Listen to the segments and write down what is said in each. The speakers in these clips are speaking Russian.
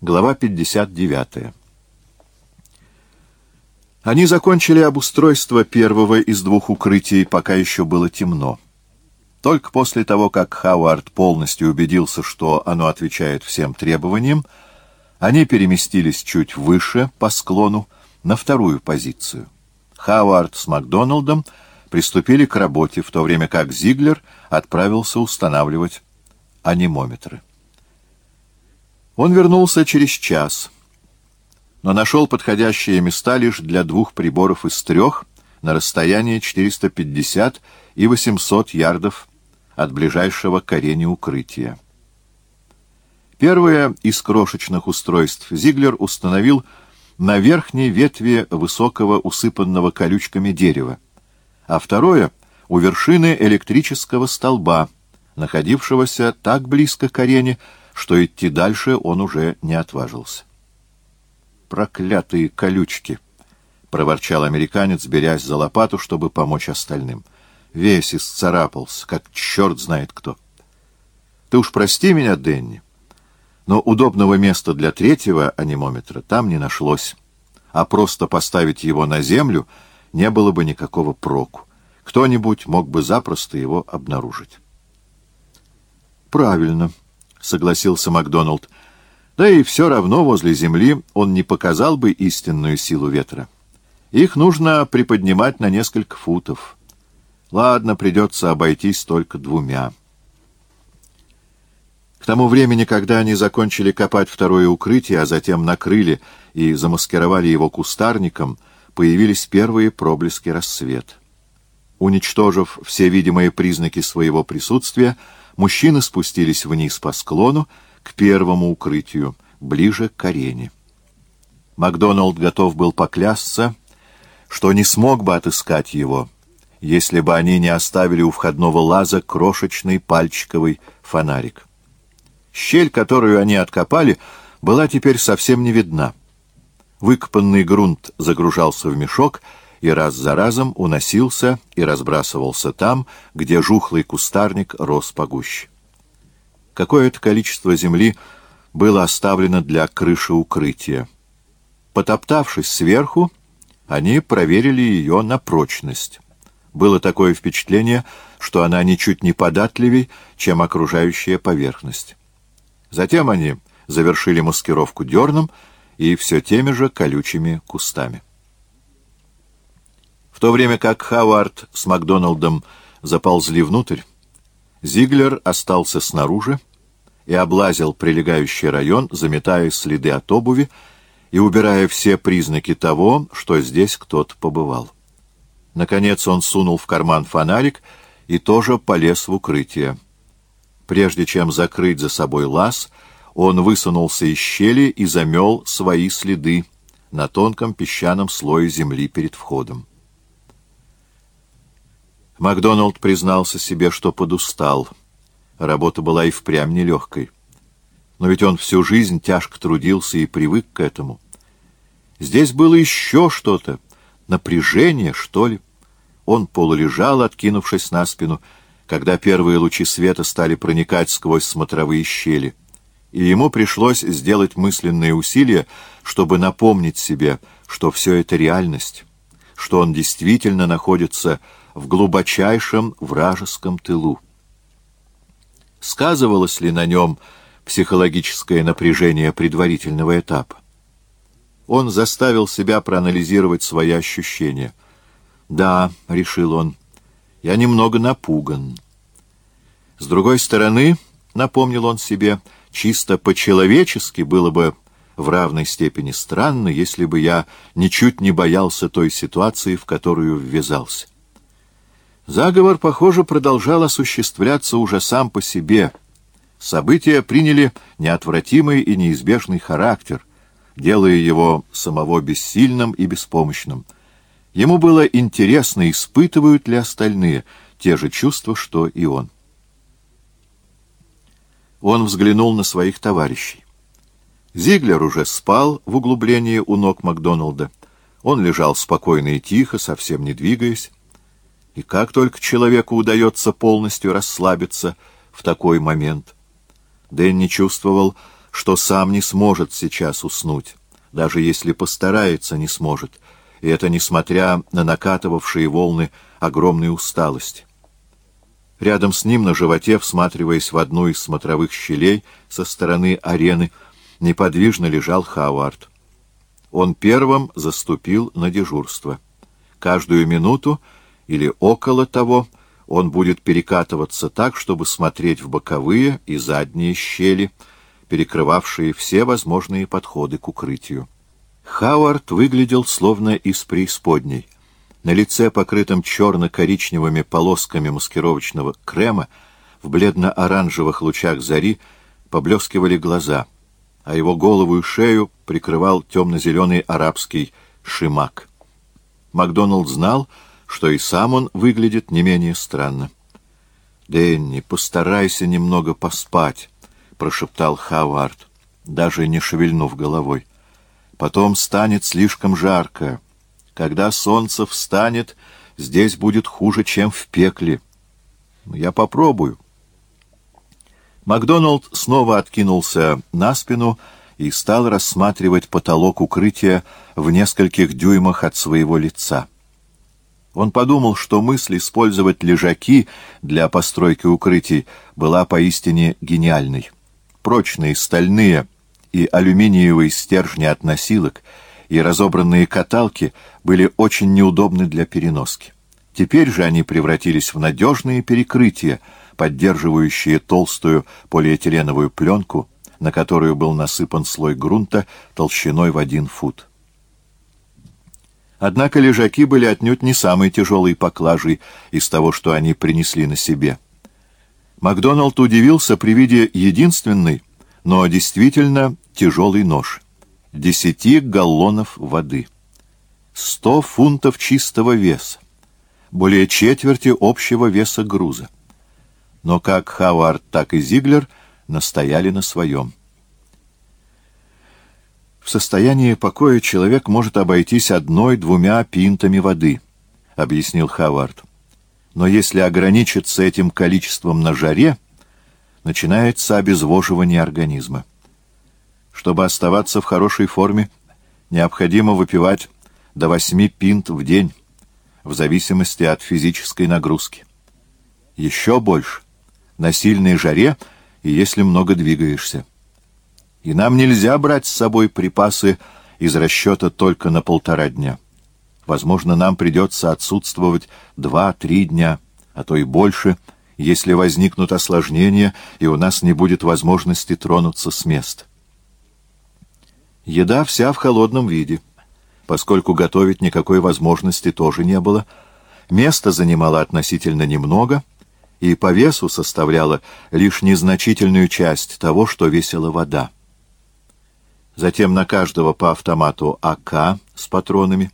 Глава 59. Они закончили обустройство первого из двух укрытий, пока еще было темно. Только после того, как Хауард полностью убедился, что оно отвечает всем требованиям, они переместились чуть выше по склону на вторую позицию. Хауард с Макдоналдом приступили к работе, в то время как Зиглер отправился устанавливать анимометры. Он вернулся через час, но нашел подходящие места лишь для двух приборов из трех на расстоянии 450 и 800 ярдов от ближайшего к укрытия. Первое из крошечных устройств Зиглер установил на верхней ветви высокого усыпанного колючками дерева, а второе — у вершины электрического столба, находившегося так близко к арене, что идти дальше он уже не отважился. «Проклятые колючки!» — проворчал американец, берясь за лопату, чтобы помочь остальным. Весь исцарапался, как черт знает кто. «Ты уж прости меня, Денни, но удобного места для третьего анимометра там не нашлось, а просто поставить его на землю не было бы никакого проку. Кто-нибудь мог бы запросто его обнаружить». «Правильно», — согласился Макдоналд. «Да и все равно возле земли он не показал бы истинную силу ветра. Их нужно приподнимать на несколько футов. Ладно, придется обойтись только двумя». К тому времени, когда они закончили копать второе укрытие, а затем накрыли и замаскировали его кустарником, появились первые проблески рассвета. Уничтожив все видимые признаки своего присутствия, Мужчины спустились вниз по склону к первому укрытию, ближе к арене. Макдоналд готов был поклясться, что не смог бы отыскать его, если бы они не оставили у входного лаза крошечный пальчиковый фонарик. Щель, которую они откопали, была теперь совсем не видна. Выкопанный грунт загружался в мешок — и раз за разом уносился и разбрасывался там, где жухлый кустарник рос погуще. Какое-то количество земли было оставлено для крыши укрытия. Потоптавшись сверху, они проверили ее на прочность. Было такое впечатление, что она ничуть не податливей, чем окружающая поверхность. Затем они завершили маскировку дерном и все теми же колючими кустами. В то время как Хауард с Макдоналдом заползли внутрь, Зиглер остался снаружи и облазил прилегающий район, заметая следы от обуви и убирая все признаки того, что здесь кто-то побывал. Наконец он сунул в карман фонарик и тоже полез в укрытие. Прежде чем закрыть за собой лаз, он высунулся из щели и замел свои следы на тонком песчаном слое земли перед входом. Макдоналд признался себе, что подустал. Работа была и впрямь нелегкой. Но ведь он всю жизнь тяжко трудился и привык к этому. Здесь было еще что-то, напряжение, что ли. Он полулежал, откинувшись на спину, когда первые лучи света стали проникать сквозь смотровые щели. И ему пришлось сделать мысленные усилия, чтобы напомнить себе, что все это реальность, что он действительно находится в глубочайшем вражеском тылу. Сказывалось ли на нем психологическое напряжение предварительного этапа? Он заставил себя проанализировать свои ощущения. «Да», — решил он, — «я немного напуган». С другой стороны, — напомнил он себе, — чисто по-человечески было бы в равной степени странно, если бы я ничуть не боялся той ситуации, в которую ввязался. Заговор, похоже, продолжал осуществляться уже сам по себе. События приняли неотвратимый и неизбежный характер, делая его самого бессильным и беспомощным. Ему было интересно, испытывают ли остальные те же чувства, что и он. Он взглянул на своих товарищей. Зиглер уже спал в углублении у ног Макдоналда. Он лежал спокойно и тихо, совсем не двигаясь. И как только человеку удается полностью расслабиться в такой момент. Дэнни чувствовал, что сам не сможет сейчас уснуть, даже если постарается, не сможет, и это несмотря на накатывавшие волны огромной усталости. Рядом с ним на животе, всматриваясь в одну из смотровых щелей со стороны арены, неподвижно лежал Хауард. Он первым заступил на дежурство. Каждую минуту или около того он будет перекатываться так, чтобы смотреть в боковые и задние щели, перекрывавшие все возможные подходы к укрытию. Хауард выглядел словно из преисподней. На лице, покрытом черно-коричневыми полосками маскировочного крема, в бледно-оранжевых лучах зари поблескивали глаза, а его голову и шею прикрывал темно-зеленый арабский шимак. Макдоналд знал, что и сам он выглядит не менее странно. «Дэнни, постарайся немного поспать», — прошептал Хавард, даже не шевельнув головой. «Потом станет слишком жарко. Когда солнце встанет, здесь будет хуже, чем в пекле. Я попробую». Макдоналд снова откинулся на спину и стал рассматривать потолок укрытия в нескольких дюймах от своего лица. Он подумал, что мысль использовать лежаки для постройки укрытий была поистине гениальной. Прочные стальные и алюминиевые стержни от носилок и разобранные каталки были очень неудобны для переноски. Теперь же они превратились в надежные перекрытия, поддерживающие толстую полиэтиленовую пленку, на которую был насыпан слой грунта толщиной в один фут. Однако лежаки были отнюдь не самой тяжелой поклажей из того, что они принесли на себе. Макдоналд удивился при виде единственной, но действительно тяжелый нож. Десяти галлонов воды. Сто фунтов чистого веса. Более четверти общего веса груза. Но как Хавард, так и Зиглер настояли на своем. В состоянии покоя человек может обойтись одной-двумя пинтами воды, — объяснил Хавард. Но если ограничиться этим количеством на жаре, начинается обезвоживание организма. Чтобы оставаться в хорошей форме, необходимо выпивать до восьми пинт в день, в зависимости от физической нагрузки. Еще больше — на сильной жаре и если много двигаешься и нам нельзя брать с собой припасы из расчета только на полтора дня. Возможно, нам придется отсутствовать два-три дня, а то и больше, если возникнут осложнения, и у нас не будет возможности тронуться с места. Еда вся в холодном виде, поскольку готовить никакой возможности тоже не было. Место занимало относительно немного и по весу составляло лишь незначительную часть того, что весила вода затем на каждого по автомату АК с патронами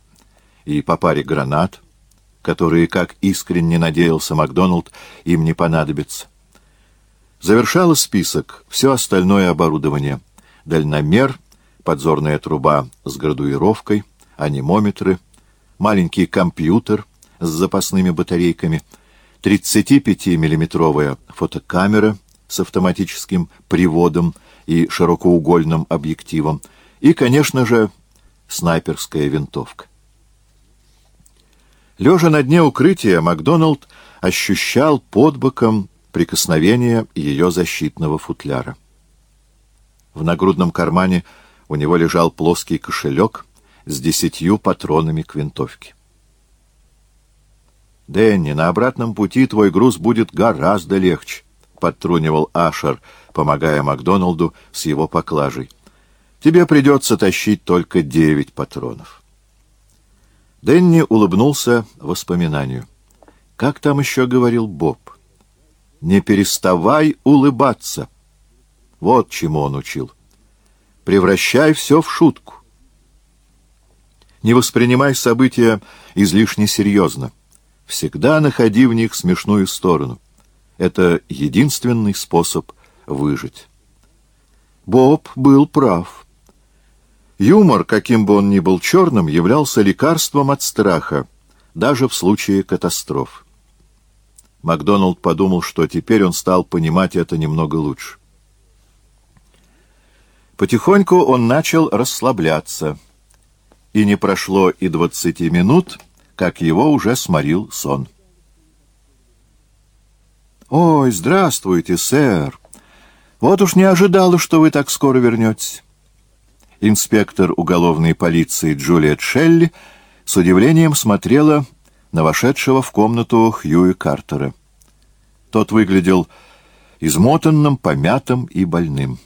и по паре гранат, которые, как искренне надеялся Макдоналд, им не понадобится. Завершало список все остальное оборудование. Дальномер, подзорная труба с градуировкой, анимометры, маленький компьютер с запасными батарейками, 35-миллиметровая фотокамера с автоматическим приводом и широкоугольным объективом, и, конечно же, снайперская винтовка. Лежа на дне укрытия, Макдоналд ощущал под боком прикосновение ее защитного футляра. В нагрудном кармане у него лежал плоский кошелек с десятью патронами к винтовке. «Дэнни, на обратном пути твой груз будет гораздо легче», — подтрунивал Ашер, помогая Макдоналду с его поклажей. «Тебе придется тащить только девять патронов». Дэнни улыбнулся воспоминанию. «Как там еще говорил Боб? Не переставай улыбаться!» Вот чему он учил. «Превращай все в шутку. Не воспринимай события излишне серьезно. Всегда находи в них смешную сторону. Это единственный способ выжить. Боб был прав. Юмор, каким бы он ни был черным, являлся лекарством от страха, даже в случае катастроф. Макдоналд подумал, что теперь он стал понимать это немного лучше. Потихоньку он начал расслабляться, и не прошло и двадцати минут, как его уже сморил сон. «Ой, здравствуйте, сэр! Вот уж не ожидала, что вы так скоро вернетесь». Инспектор уголовной полиции Джулиет Шелли с удивлением смотрела на вошедшего в комнату Хьюи Картера. Тот выглядел измотанным, помятым и больным.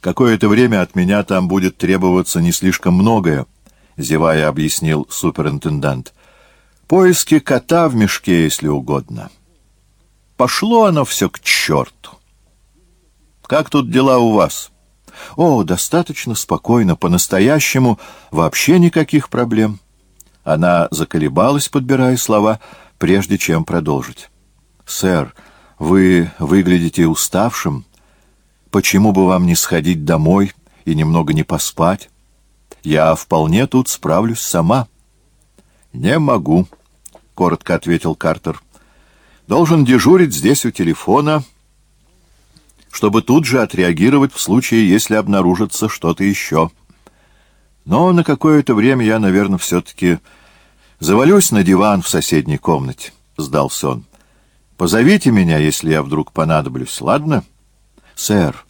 «Какое-то время от меня там будет требоваться не слишком многое», — зевая объяснил суперинтендант. «Поиски кота в мешке, если угодно. Пошло оно все к черту. Как тут дела у вас?» «О, достаточно спокойно, по-настоящему, вообще никаких проблем». Она заколебалась, подбирая слова, прежде чем продолжить. «Сэр, вы выглядите уставшим. Почему бы вам не сходить домой и немного не поспать? Я вполне тут справлюсь сама». «Не могу», — коротко ответил Картер. «Должен дежурить здесь у телефона» чтобы тут же отреагировать в случае, если обнаружится что-то еще. Но на какое-то время я, наверное, все-таки завалюсь на диван в соседней комнате, — сдался он. Позовите меня, если я вдруг понадоблюсь, ладно? Сэр,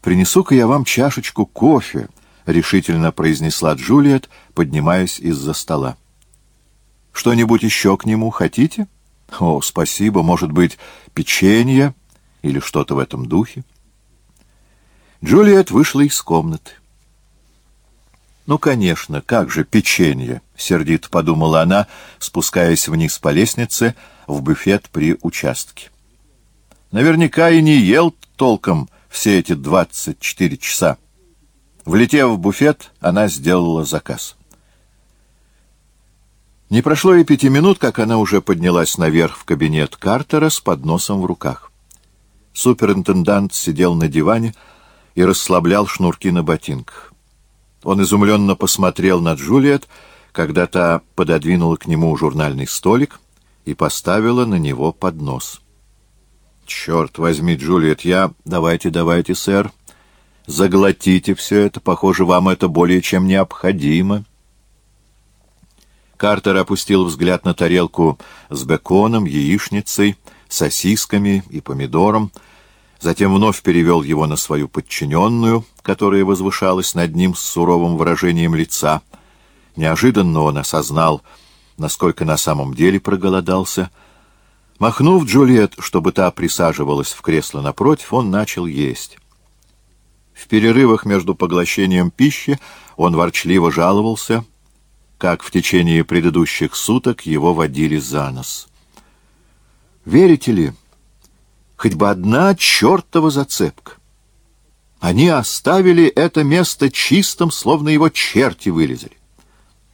принесу-ка я вам чашечку кофе, — решительно произнесла Джулиет, поднимаясь из-за стола. Что-нибудь еще к нему хотите? О, спасибо, может быть, печенье? — или что-то в этом духе. Джулиет вышла из комнаты. «Ну, конечно, как же печенье!» — сердито подумала она, спускаясь вниз по лестнице в буфет при участке. Наверняка и не ел толком все эти двадцать четыре часа. Влетев в буфет, она сделала заказ. Не прошло и пяти минут, как она уже поднялась наверх в кабинет Картера с подносом в руках. Суперинтендант сидел на диване и расслаблял шнурки на ботинках. Он изумленно посмотрел на Джулиет, когда та пододвинула к нему журнальный столик и поставила на него поднос. «Черт возьми, Джулиет, я... Давайте, давайте, сэр. Заглотите все это. Похоже, вам это более чем необходимо». Картер опустил взгляд на тарелку с беконом, яичницей, сосисками и помидором, затем вновь перевел его на свою подчиненную, которая возвышалась над ним с суровым выражением лица. Неожиданно он осознал, насколько на самом деле проголодался. Махнув Джульет, чтобы та присаживалась в кресло напротив, он начал есть. В перерывах между поглощением пищи он ворчливо жаловался, как в течение предыдущих суток его водили за нос. Верите ли, хоть бы одна чертова зацепка. Они оставили это место чистым, словно его черти вылезали.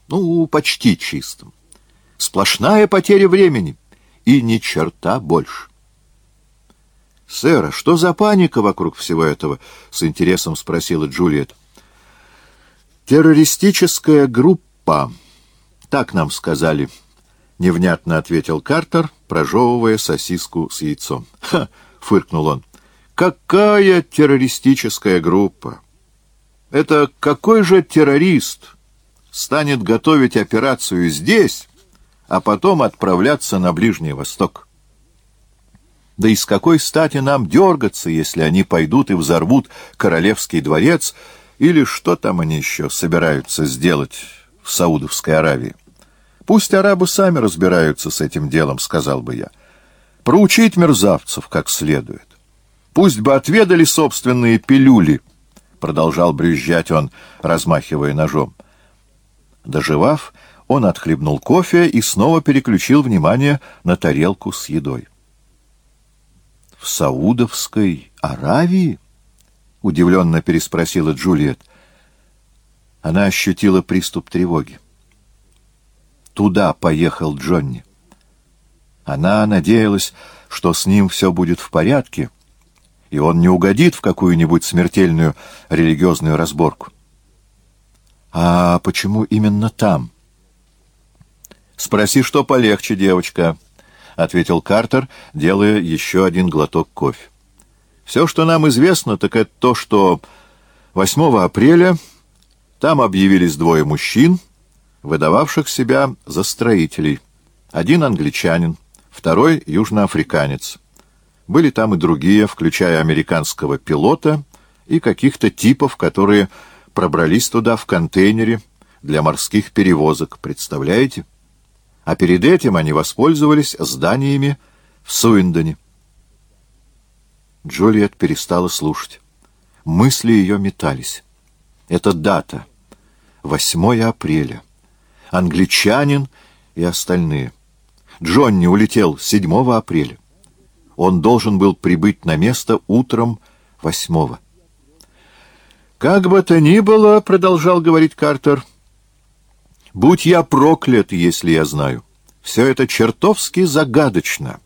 Ну, почти чистым. Сплошная потеря времени и ни черта больше. «Сэр, а что за паника вокруг всего этого?» — с интересом спросила Джульет. «Террористическая группа, так нам сказали», — невнятно ответил Картер, прожевывая сосиску с яйцом. «Ха!» — фыркнул он. «Какая террористическая группа? Это какой же террорист станет готовить операцию здесь, а потом отправляться на Ближний Восток?» Да и с какой стати нам дергаться, если они пойдут и взорвут Королевский дворец, или что там они еще собираются сделать в Саудовской Аравии? Пусть арабы сами разбираются с этим делом, сказал бы я. Проучить мерзавцев как следует. Пусть бы отведали собственные пилюли, продолжал брюзжать он, размахивая ножом. Доживав, он отхлебнул кофе и снова переключил внимание на тарелку с едой. «В Саудовской Аравии?» — удивленно переспросила Джульет. Она ощутила приступ тревоги туда поехал Джонни. Она надеялась, что с ним все будет в порядке, и он не угодит в какую-нибудь смертельную религиозную разборку. А почему именно там? Спроси, что полегче, девочка, — ответил Картер, делая еще один глоток кофе. Все, что нам известно, так это то, что 8 апреля там объявились двое мужчин, выдававших себя за строителей. Один англичанин, второй южноафриканец. Были там и другие, включая американского пилота и каких-то типов, которые пробрались туда в контейнере для морских перевозок, представляете? А перед этим они воспользовались зданиями в Суиндоне. Джульет перестала слушать. Мысли ее метались. Это дата. 8 апреля. Англичанин и остальные. Джонни улетел 7 апреля. Он должен был прибыть на место утром 8 «Как бы то ни было, — продолжал говорить Картер, — будь я проклят, если я знаю. Все это чертовски загадочно,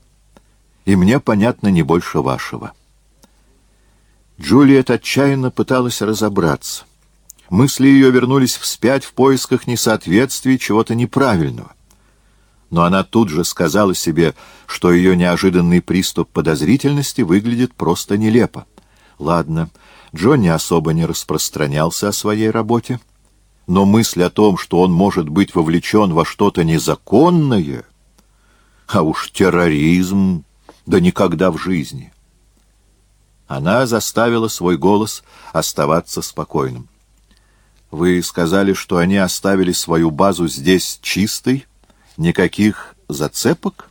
и мне понятно не больше вашего». Джулиет отчаянно пыталась разобраться. Мысли ее вернулись вспять в поисках несоответствий чего-то неправильного. Но она тут же сказала себе, что ее неожиданный приступ подозрительности выглядит просто нелепо. Ладно, Джонни особо не распространялся о своей работе, но мысль о том, что он может быть вовлечен во что-то незаконное, а уж терроризм, да никогда в жизни — она заставила свой голос оставаться спокойным. «Вы сказали, что они оставили свою базу здесь чистой? Никаких зацепок?»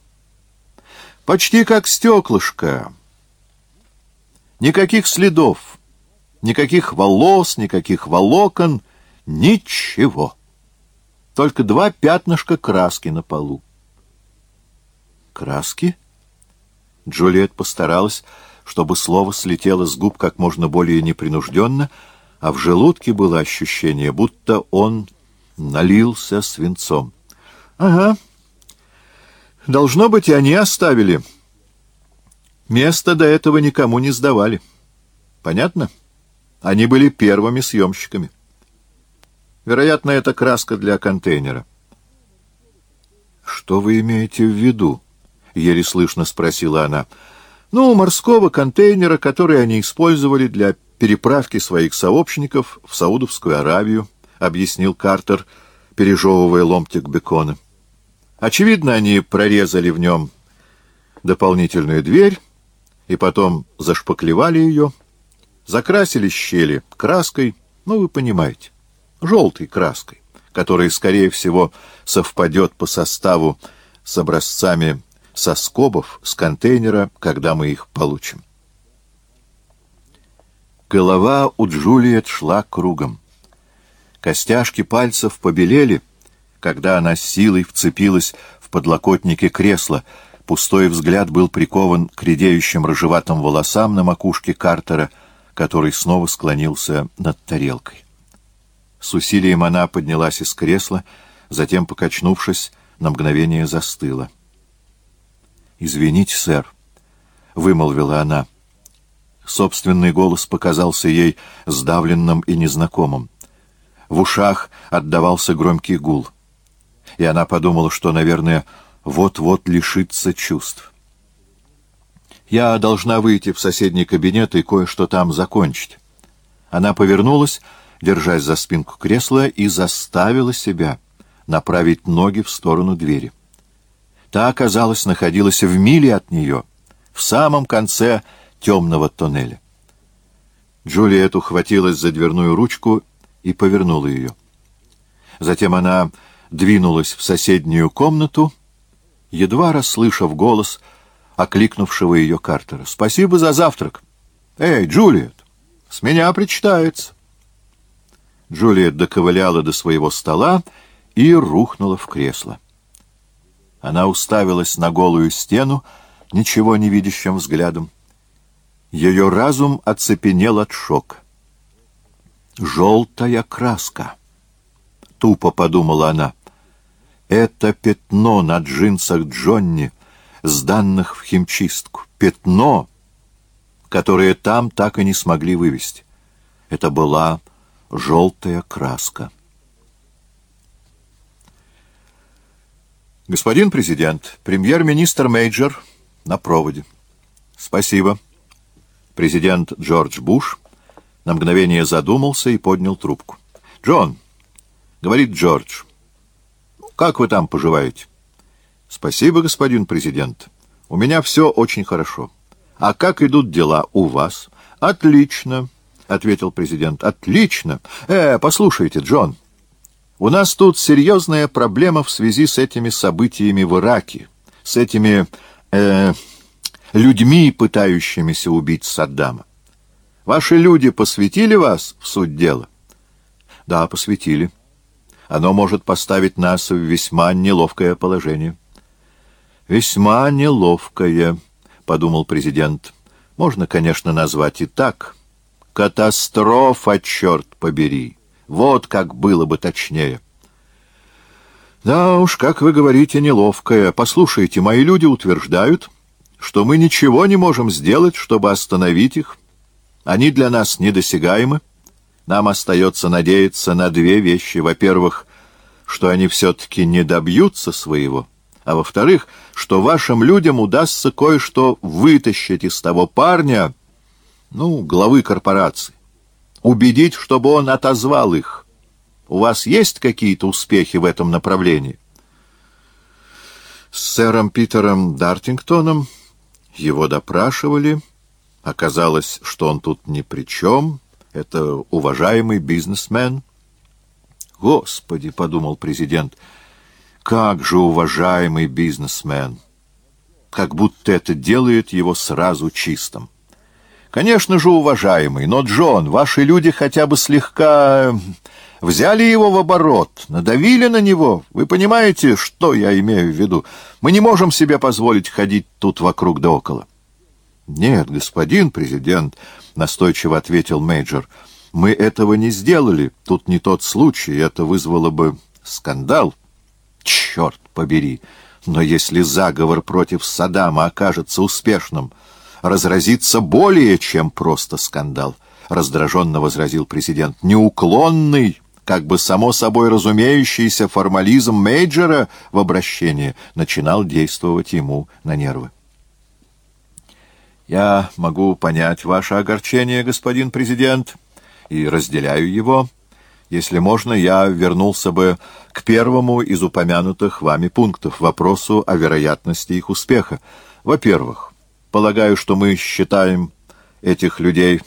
«Почти как стеклышко. Никаких следов, никаких волос, никаких волокон, ничего. Только два пятнышка краски на полу». «Краски?» Джульет постаралась чтобы слово слетело с губ как можно более непринужденно, а в желудке было ощущение, будто он налился свинцом. — Ага. Должно быть, они оставили. Место до этого никому не сдавали. Понятно? Они были первыми съемщиками. Вероятно, это краска для контейнера. — Что вы имеете в виду? — еле слышно спросила она. — ну, морского контейнера, который они использовали для переправки своих сообщников в Саудовскую Аравию, объяснил Картер, пережевывая ломтик бекона. Очевидно, они прорезали в нем дополнительную дверь и потом зашпаклевали ее, закрасили щели краской, ну, вы понимаете, желтой краской, которая, скорее всего, совпадет по составу с образцами со скобов, с контейнера, когда мы их получим. Голова у Джулиет шла кругом. Костяшки пальцев побелели, когда она с силой вцепилась в подлокотники кресла. Пустой взгляд был прикован к редеющим рыжеватым волосам на макушке Картера, который снова склонился над тарелкой. С усилием она поднялась из кресла, затем, покачнувшись, на мгновение застыла. «Извините, сэр», — вымолвила она. Собственный голос показался ей сдавленным и незнакомым. В ушах отдавался громкий гул. И она подумала, что, наверное, вот-вот лишится чувств. «Я должна выйти в соседний кабинет и кое-что там закончить». Она повернулась, держась за спинку кресла, и заставила себя направить ноги в сторону двери. Та, казалось, находилась в миле от нее, в самом конце темного тоннеля. Джулиет ухватилась за дверную ручку и повернула ее. Затем она двинулась в соседнюю комнату, едва расслышав голос окликнувшего ее Картера. «Спасибо за завтрак!» «Эй, Джулиет, с меня причитается!» Джулиет доковыляла до своего стола и рухнула в кресло. Она уставилась на голую стену, ничего не видящим взглядом. Ее разум оцепенел от шока. «Желтая краска!» — тупо подумала она. «Это пятно на джинсах Джонни, сданных в химчистку. Пятно, которое там так и не смогли вывести. Это была желтая краска». Господин президент, премьер-министр Мейджор на проводе. Спасибо. Президент Джордж Буш на мгновение задумался и поднял трубку. «Джон», — говорит Джордж, — «как вы там поживаете?» «Спасибо, господин президент. У меня все очень хорошо. А как идут дела у вас?» «Отлично», — ответил президент. «Отлично. Э, послушайте, Джон, у нас тут серьезная проблема в связи с этими событиями в Ираке, с этими э, людьми, пытающимися убить Саддама. Ваши люди посвятили вас в суть дела? Да, посвятили. Оно может поставить нас в весьма неловкое положение. Весьма неловкое, подумал президент. Можно, конечно, назвать и так. Катастрофа, черт побери. Вот как было бы точнее. Да уж, как вы говорите, неловкое. Послушайте, мои люди утверждают, что мы ничего не можем сделать, чтобы остановить их, они для нас недосягаемы. Нам остается надеяться на две вещи. Во-первых, что они все-таки не добьются своего, а во-вторых, что вашим людям удастся кое-что вытащить из того парня, ну, главы корпорации, убедить, чтобы он отозвал их. У вас есть какие-то успехи в этом направлении? С сэром Питером Дартингтоном его допрашивали... Оказалось, что он тут ни при чем. Это уважаемый бизнесмен. «Господи!» — подумал президент. «Как же уважаемый бизнесмен!» Как будто это делает его сразу чистым. «Конечно же, уважаемый, но, Джон, ваши люди хотя бы слегка взяли его в оборот, надавили на него. Вы понимаете, что я имею в виду? Мы не можем себе позволить ходить тут вокруг да около». «Нет, господин президент», — настойчиво ответил мейджор, — «мы этого не сделали. Тут не тот случай, это вызвало бы скандал». «Черт побери! Но если заговор против Саддама окажется успешным, разразится более чем просто скандал», — раздраженно возразил президент. «Неуклонный, как бы само собой разумеющийся формализм мейджора в обращении начинал действовать ему на нервы. Я могу понять ваше огорчение, господин президент, и разделяю его. Если можно, я вернулся бы к первому из упомянутых вами пунктов, вопросу о вероятности их успеха. Во-первых, полагаю, что мы считаем этих людей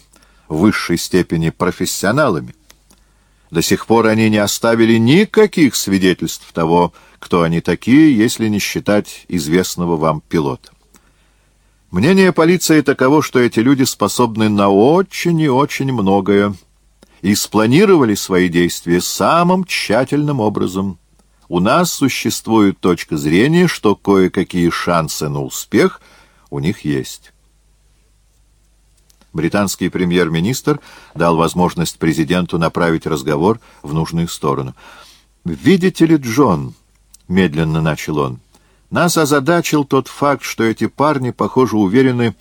в высшей степени профессионалами. До сих пор они не оставили никаких свидетельств того, кто они такие, если не считать известного вам пилота. Мнение полиции таково, что эти люди способны на очень и очень многое и спланировали свои действия самым тщательным образом. У нас существует точка зрения, что кое-какие шансы на успех у них есть. Британский премьер-министр дал возможность президенту направить разговор в нужную сторону. «Видите ли, Джон», — медленно начал он, — нас озадачил тот факт, что эти парни, похоже, уверены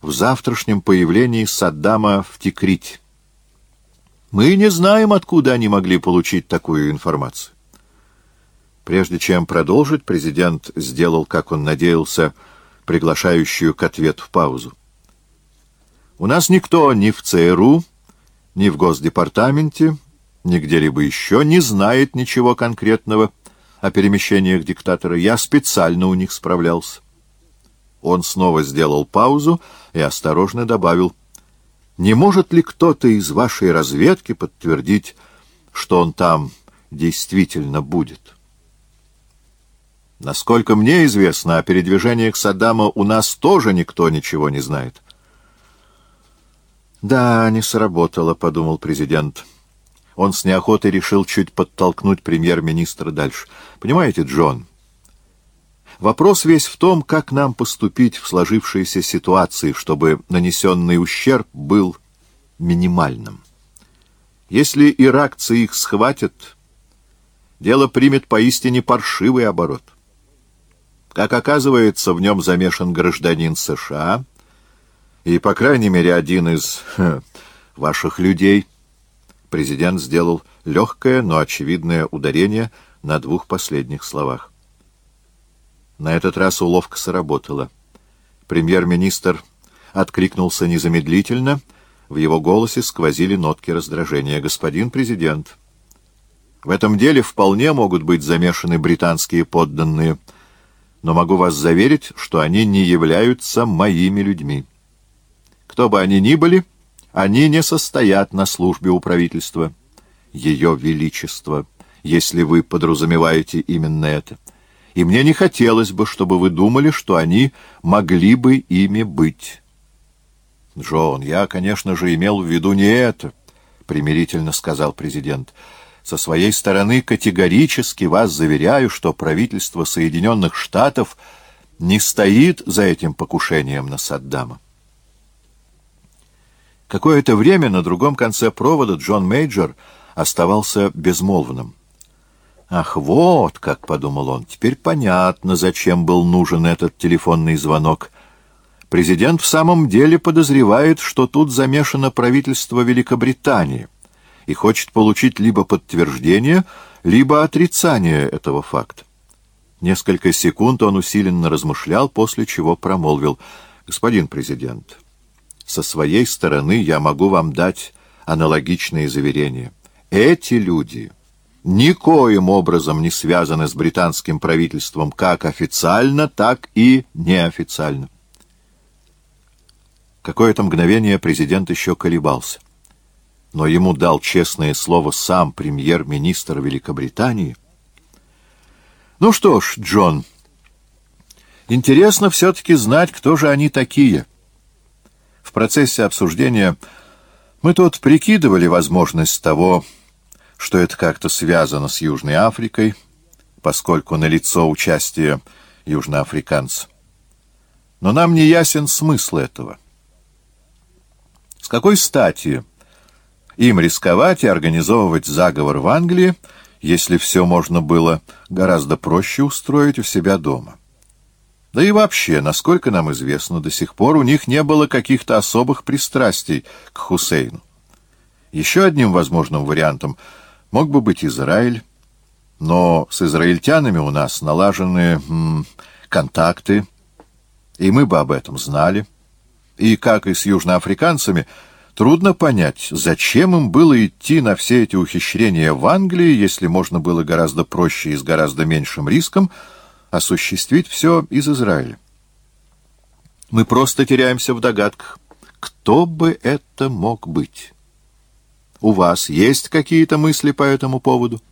в завтрашнем появлении Саддама в Тикрите. Мы не знаем, откуда они могли получить такую информацию. Прежде чем продолжить, президент сделал, как он надеялся, приглашающую к ответу паузу. У нас никто ни в ЦРУ, ни в Госдепартаменте, ни где-либо еще не знает ничего конкретного о перемещениях диктатора. Я специально у них справлялся. Он снова сделал паузу и осторожно добавил, «Не может ли кто-то из вашей разведки подтвердить, что он там действительно будет?» Насколько мне известно, о передвижениях Саддама у нас тоже никто ничего не знает. «Да, не сработало», — подумал президент. Он с неохотой решил чуть подтолкнуть премьер-министра дальше. «Понимаете, Джон, вопрос весь в том, как нам поступить в сложившейся ситуации, чтобы нанесенный ущерб был минимальным. Если иракцы их схватят, дело примет поистине паршивый оборот. Как оказывается, в нем замешан гражданин США и, по крайней мере, один из ха, ваших людей — Президент сделал легкое, но очевидное ударение на двух последних словах. На этот раз уловка сработала. Премьер-министр откликнулся незамедлительно. В его голосе сквозили нотки раздражения. «Господин президент, в этом деле вполне могут быть замешаны британские подданные, но могу вас заверить, что они не являются моими людьми. Кто бы они ни были, они не состоят на службе у правительства. Ее Величество, если вы подразумеваете именно это. И мне не хотелось бы, чтобы вы думали, что они могли бы ими быть». «Джон, я, конечно же, имел в виду не это», — примирительно сказал президент. «Со своей стороны категорически вас заверяю, что правительство Соединенных Штатов не стоит за этим покушением на Саддама». Какое-то время на другом конце провода Джон Мейджор оставался безмолвным. «Ах, вот как!» — подумал он. «Теперь понятно, зачем был нужен этот телефонный звонок». Президент в самом деле подозревает, что тут замешано правительство Великобритании и хочет получить либо подтверждение, либо отрицание этого факта. Несколько секунд он усиленно размышлял, после чего промолвил. «Господин президент, со своей стороны я могу вам дать аналогичные заверения. Эти люди никоим образом не связаны с британским правительством как официально, так и неофициально. Какое-то мгновение президент еще колебался. Но ему дал честное слово сам премьер-министр Великобритании. «Ну что ж, Джон, интересно все-таки знать, кто же они такие. В процессе обсуждения мы тут прикидывали возможность того, что это как-то связано с Южной Африкой, поскольку налицо участие южноафриканцев. Но нам не ясен смысл этого». С какой стати им рисковать и организовывать заговор в Англии, если все можно было гораздо проще устроить у себя дома? Да и вообще, насколько нам известно, до сих пор у них не было каких-то особых пристрастий к Хусейну. Еще одним возможным вариантом мог бы быть Израиль, но с израильтянами у нас налажены м, контакты, и мы бы об этом знали и, как и с южноафриканцами, трудно понять, зачем им было идти на все эти ухищрения в Англии, если можно было гораздо проще и с гораздо меньшим риском осуществить все из Израиля. Мы просто теряемся в догадках. Кто бы это мог быть? У вас есть какие-то мысли по этому поводу?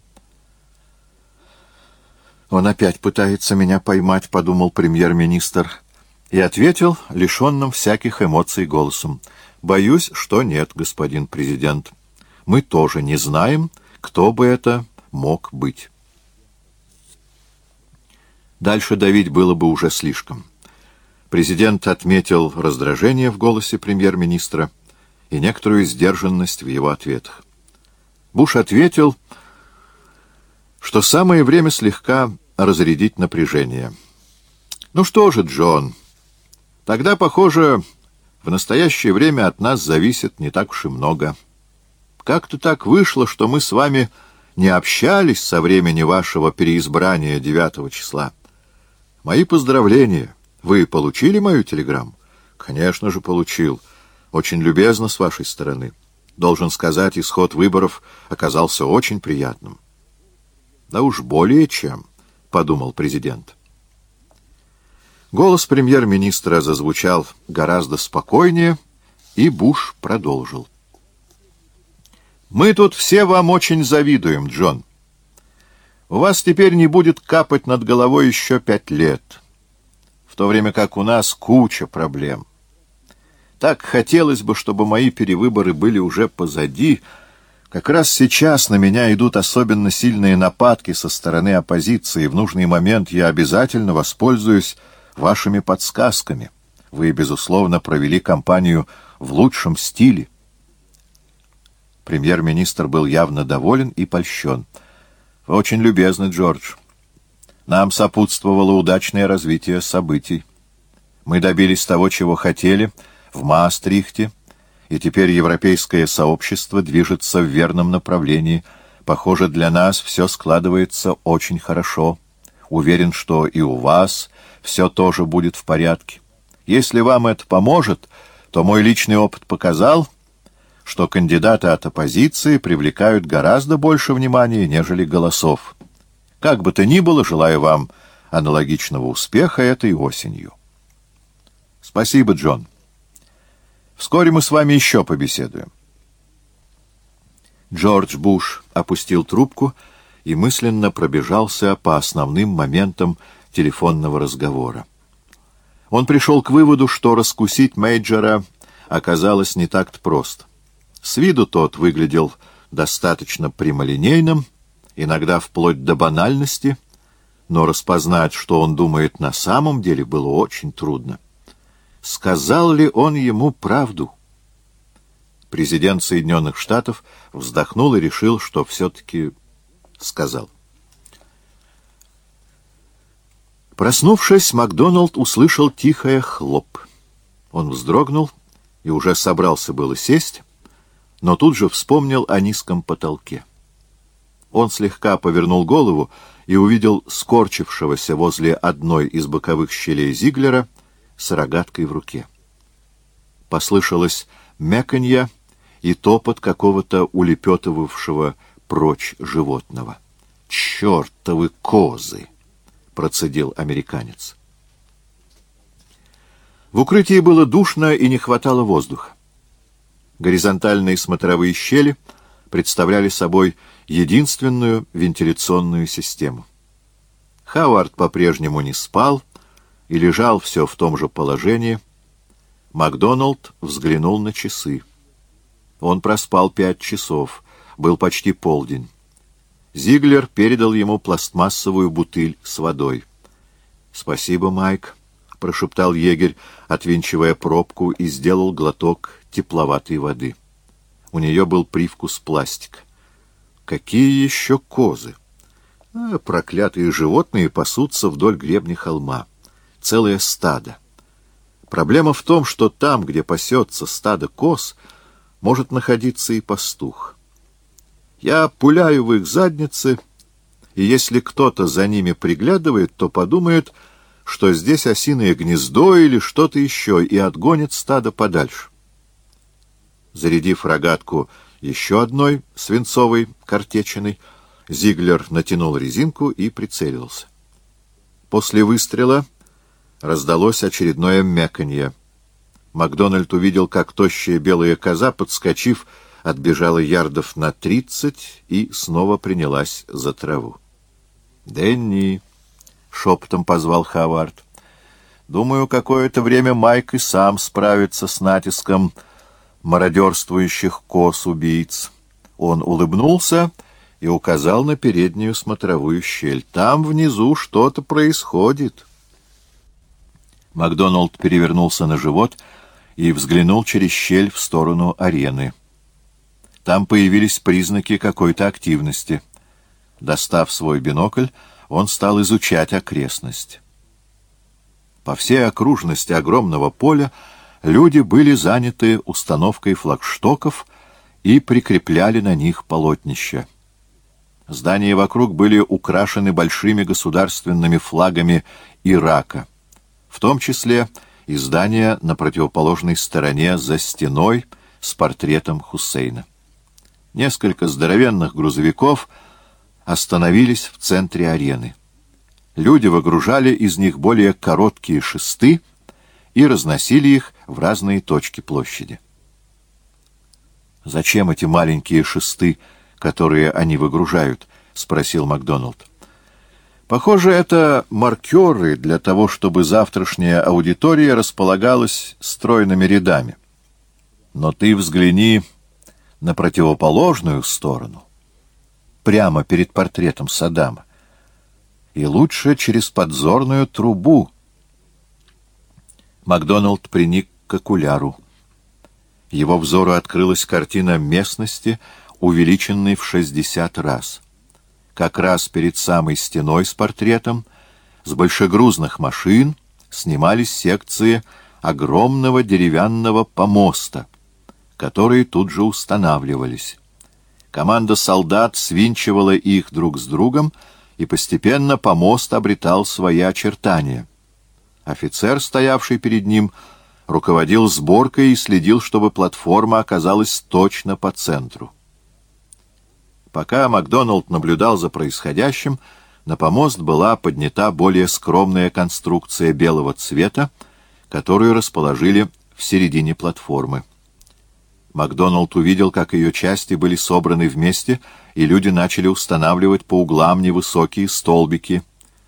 Он опять пытается меня поймать, подумал премьер-министр и ответил лишенным всяких эмоций голосом. «Боюсь, что нет, господин президент. Мы тоже не знаем, кто бы это мог быть». Дальше давить было бы уже слишком. Президент отметил раздражение в голосе премьер-министра и некоторую сдержанность в его ответах. Буш ответил, что самое время слегка разрядить напряжение. «Ну что же, Джон...» Тогда, похоже, в настоящее время от нас зависит не так уж и много. Как-то так вышло, что мы с вами не общались со времени вашего переизбрания 9 числа. Мои поздравления. Вы получили мою телеграмму? Конечно же, получил. Очень любезно с вашей стороны. Должен сказать, исход выборов оказался очень приятным. Да уж более чем, — подумал президент. Голос премьер-министра зазвучал гораздо спокойнее, и Буш продолжил. «Мы тут все вам очень завидуем, Джон. У вас теперь не будет капать над головой еще пять лет, в то время как у нас куча проблем. Так хотелось бы, чтобы мои перевыборы были уже позади. Как раз сейчас на меня идут особенно сильные нападки со стороны оппозиции. В нужный момент я обязательно воспользуюсь вашими подсказками. Вы, безусловно, провели кампанию в лучшем стиле. Премьер-министр был явно доволен и польщен. Очень любезны, Джордж. Нам сопутствовало удачное развитие событий. Мы добились того, чего хотели, в Маастрихте, и теперь европейское сообщество движется в верном направлении. Похоже, для нас все складывается очень хорошо. Уверен, что и у вас все тоже будет в порядке. Если вам это поможет, то мой личный опыт показал, что кандидаты от оппозиции привлекают гораздо больше внимания, нежели голосов. Как бы то ни было, желаю вам аналогичного успеха этой осенью. Спасибо, Джон. Вскоре мы с вами еще побеседуем. Джордж Буш опустил трубку и мысленно пробежался по основным моментам телефонного разговора. Он пришел к выводу, что раскусить Мейджора оказалось не так-то просто. С виду тот выглядел достаточно прямолинейным, иногда вплоть до банальности, но распознать, что он думает на самом деле, было очень трудно. Сказал ли он ему правду? Президент Соединенных Штатов вздохнул и решил, что все-таки сказал. Проснувшись, Макдоналд услышал тихое хлоп. Он вздрогнул и уже собрался было сесть, но тут же вспомнил о низком потолке. Он слегка повернул голову и увидел скорчившегося возле одной из боковых щелей Зиглера с рогаткой в руке. Послышалось меканье и топот какого-то улепетывавшего прочь животного. «Чертовы козы!» процедил американец. В укрытии было душно и не хватало воздуха. Горизонтальные смотровые щели представляли собой единственную вентиляционную систему. Хауард по-прежнему не спал и лежал все в том же положении. Макдоналд взглянул на часы. Он проспал пять часов, был почти полдень. Зиглер передал ему пластмассовую бутыль с водой. «Спасибо, Майк», — прошептал егерь, отвинчивая пробку, и сделал глоток тепловатой воды. У нее был привкус пластика. «Какие еще козы?» а, «Проклятые животные пасутся вдоль гребня холма. Целое стадо. Проблема в том, что там, где пасется стадо коз, может находиться и пастух». Я пуляю в их задницы, и если кто-то за ними приглядывает, то подумает, что здесь осиное гнездо или что-то еще, и отгонит стадо подальше. Зарядив рогатку еще одной свинцовой картечиной, Зиглер натянул резинку и прицелился. После выстрела раздалось очередное мяканье. Макдональд увидел, как тощая белая коза, подскочив, отбежала ярдов на тридцать и снова принялась за траву. «Дэнни!» — шепотом позвал Хавард. «Думаю, какое-то время Майк и сам справится с натиском мародерствующих кос-убийц». Он улыбнулся и указал на переднюю смотровую щель. «Там внизу что-то происходит». Макдоналд перевернулся на живот и взглянул через щель в сторону арены. Там появились признаки какой-то активности. Достав свой бинокль, он стал изучать окрестность. По всей окружности огромного поля люди были заняты установкой флагштоков и прикрепляли на них полотнища. Здания вокруг были украшены большими государственными флагами Ирака, в том числе и здания на противоположной стороне за стеной с портретом Хусейна. Несколько здоровенных грузовиков остановились в центре арены. Люди выгружали из них более короткие шесты и разносили их в разные точки площади. «Зачем эти маленькие шесты, которые они выгружают?» — спросил Макдоналд. «Похоже, это маркеры для того, чтобы завтрашняя аудитория располагалась стройными рядами. Но ты взгляни на противоположную сторону, прямо перед портретом Саддама, и лучше через подзорную трубу. Макдоналд приник к окуляру. Его взору открылась картина местности, увеличенной в шестьдесят раз. Как раз перед самой стеной с портретом с большегрузных машин снимались секции огромного деревянного помоста — которые тут же устанавливались. Команда солдат свинчивала их друг с другом, и постепенно помост обретал свои очертания. Офицер, стоявший перед ним, руководил сборкой и следил, чтобы платформа оказалась точно по центру. Пока Макдоналд наблюдал за происходящим, на помост была поднята более скромная конструкция белого цвета, которую расположили в середине платформы. Макдоналд увидел, как ее части были собраны вместе, и люди начали устанавливать по углам невысокие столбики,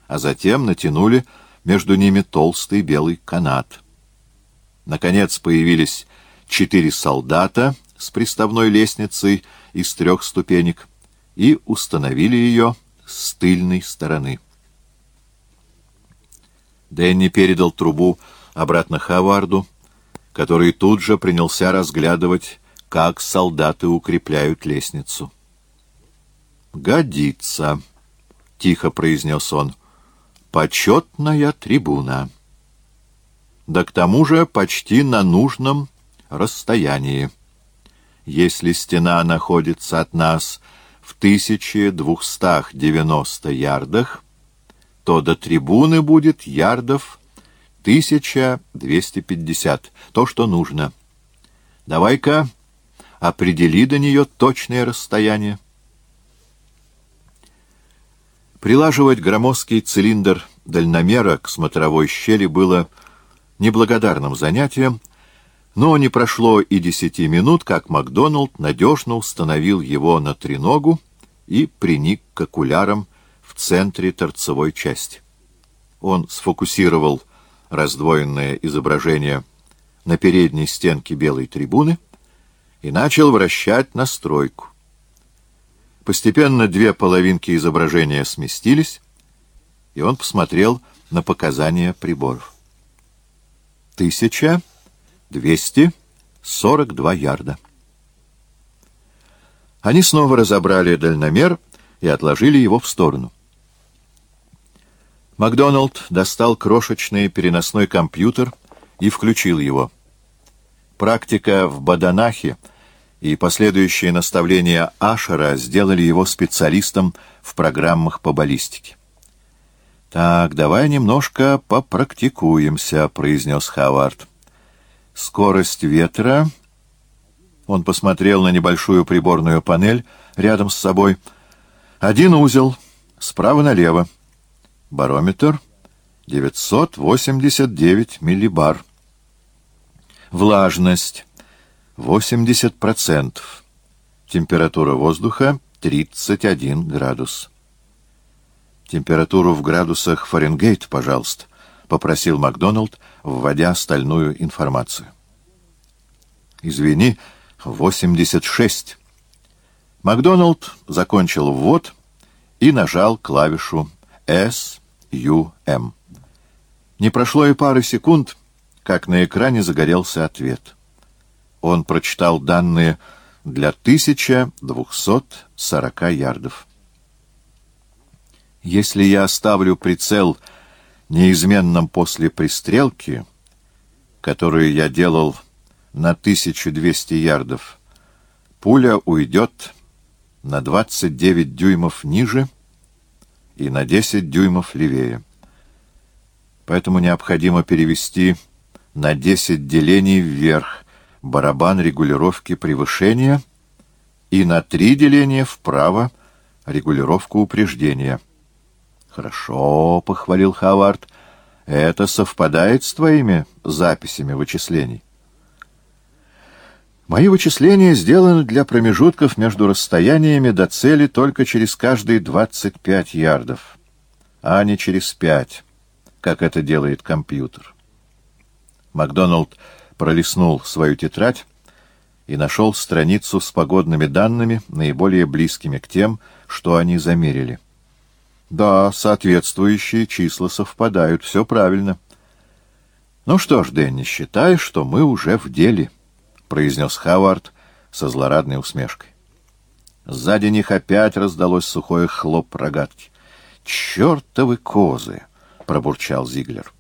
а затем натянули между ними толстый белый канат. Наконец появились четыре солдата с приставной лестницей из трех ступенек и установили ее с тыльной стороны. Дэнни передал трубу обратно Хаварду, который тут же принялся разглядывать, как солдаты укрепляют лестницу. «Годится», — тихо произнес он, — «почетная трибуна» да к тому же почти на нужном расстоянии. Если стена находится от нас в 1290 ярдах, то до трибуны будет ярдов 1250, то, что нужно. Давай-ка определи до нее точное расстояние. Прилаживать громоздкий цилиндр дальномера к смотровой щели было неблагодарным занятием, но не прошло и десяти минут, как Макдоналд надежно установил его на треногу и приник к окулярам в центре торцевой части. Он сфокусировал раздвоенное изображение на передней стенке белой трибуны и начал вращать настройку. Постепенно две половинки изображения сместились, и он посмотрел на показания приборов тысяча двести сорок два ярда. Они снова разобрали дальномер и отложили его в сторону. Макдоналд достал крошечный переносной компьютер и включил его. Практика в Баданахе и последующие наставления Ашера сделали его специалистом в программах по баллистике. «Так, давай немножко попрактикуемся», — произнес Хавард. «Скорость ветра...» Он посмотрел на небольшую приборную панель рядом с собой. «Один узел, справа налево. Барометр — 989 миллибар. Влажность — 80%. Температура воздуха — 31 градус». «Температуру в градусах Фаренгейт, пожалуйста», — попросил Макдоналд, вводя остальную информацию. «Извини, 86». Макдоналд закончил ввод и нажал клавишу S-U-M. Не прошло и пары секунд, как на экране загорелся ответ. Он прочитал данные для 1240 ярдов. Если я оставлю прицел неизменным после пристрелки, которую я делал на 1200 ярдов, пуля уйдет на 29 дюймов ниже и на 10 дюймов левее. Поэтому необходимо перевести на 10 делений вверх барабан регулировки превышения и на 3 деления вправо регулировку упреждения. «Хорошо», — похвалил Хавард. «Это совпадает с твоими записями вычислений?» «Мои вычисления сделаны для промежутков между расстояниями до цели только через каждые 25 ярдов, а не через 5, как это делает компьютер». Макдоналд пролистнул свою тетрадь и нашел страницу с погодными данными, наиболее близкими к тем, что они замерили. Да, соответствующие числа совпадают, все правильно. Ну что ж, Дэнни, считай, что мы уже в деле, — произнес Хавард со злорадной усмешкой. Сзади них опять раздалось сухое хлоп рогатки. «Чертовы козы!» — пробурчал Зиглер.